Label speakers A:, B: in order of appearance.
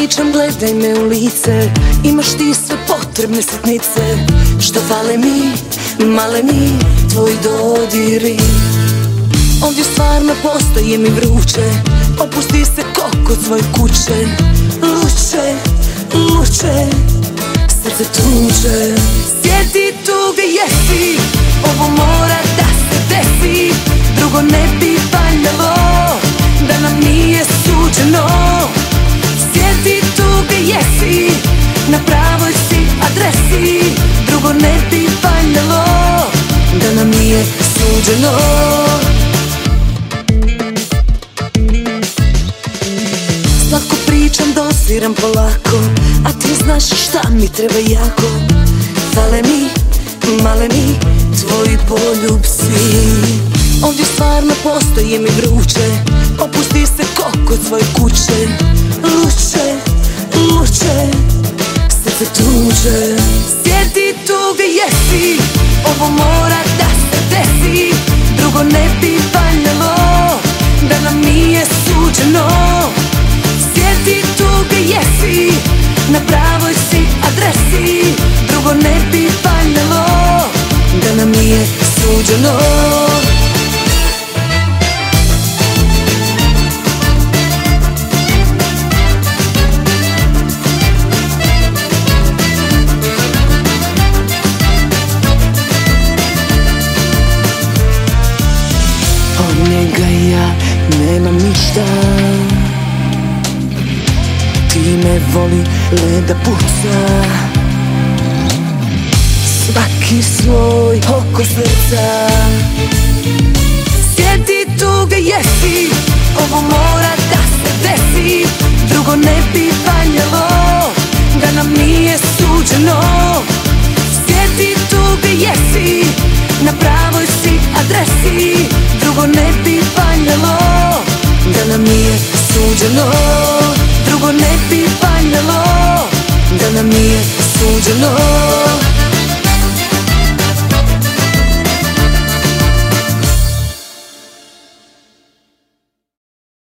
A: pričam gledaj me u lice. Imaš ti sve potrebne sitnice. Što fale mi, maleni, tvoji dodiri. Ovdje stvarno postoje mi vruće. Opusti se kok od svoje kuće. Luče, luče, srce tuče. Sjeti tu gdje jesi Ovo mora da se desi suđeno Slatko pričam, dosiram polako A ti znaš šta mi treba jako. Fale mi, maleni, tvoji poljubci. Ovdje stvarno postoje mi vruće Opusti se kok od svoje kuće. Luče, luče, srce tuže Sjeti tu gdje jesi Ovo mora Drugo ne bi valjalo Da nam nije suđeno. Sjeti tu gdje jesi Na pravoj si adresi. Drugo ne bi valjalo Da nam nije suđeno ništa Ti me voli leda puca. Svaki svoj oko srca. Sjeti tu gdje jesi nije suđeno Drugo ne bi valjalo Da nam nije suđeno.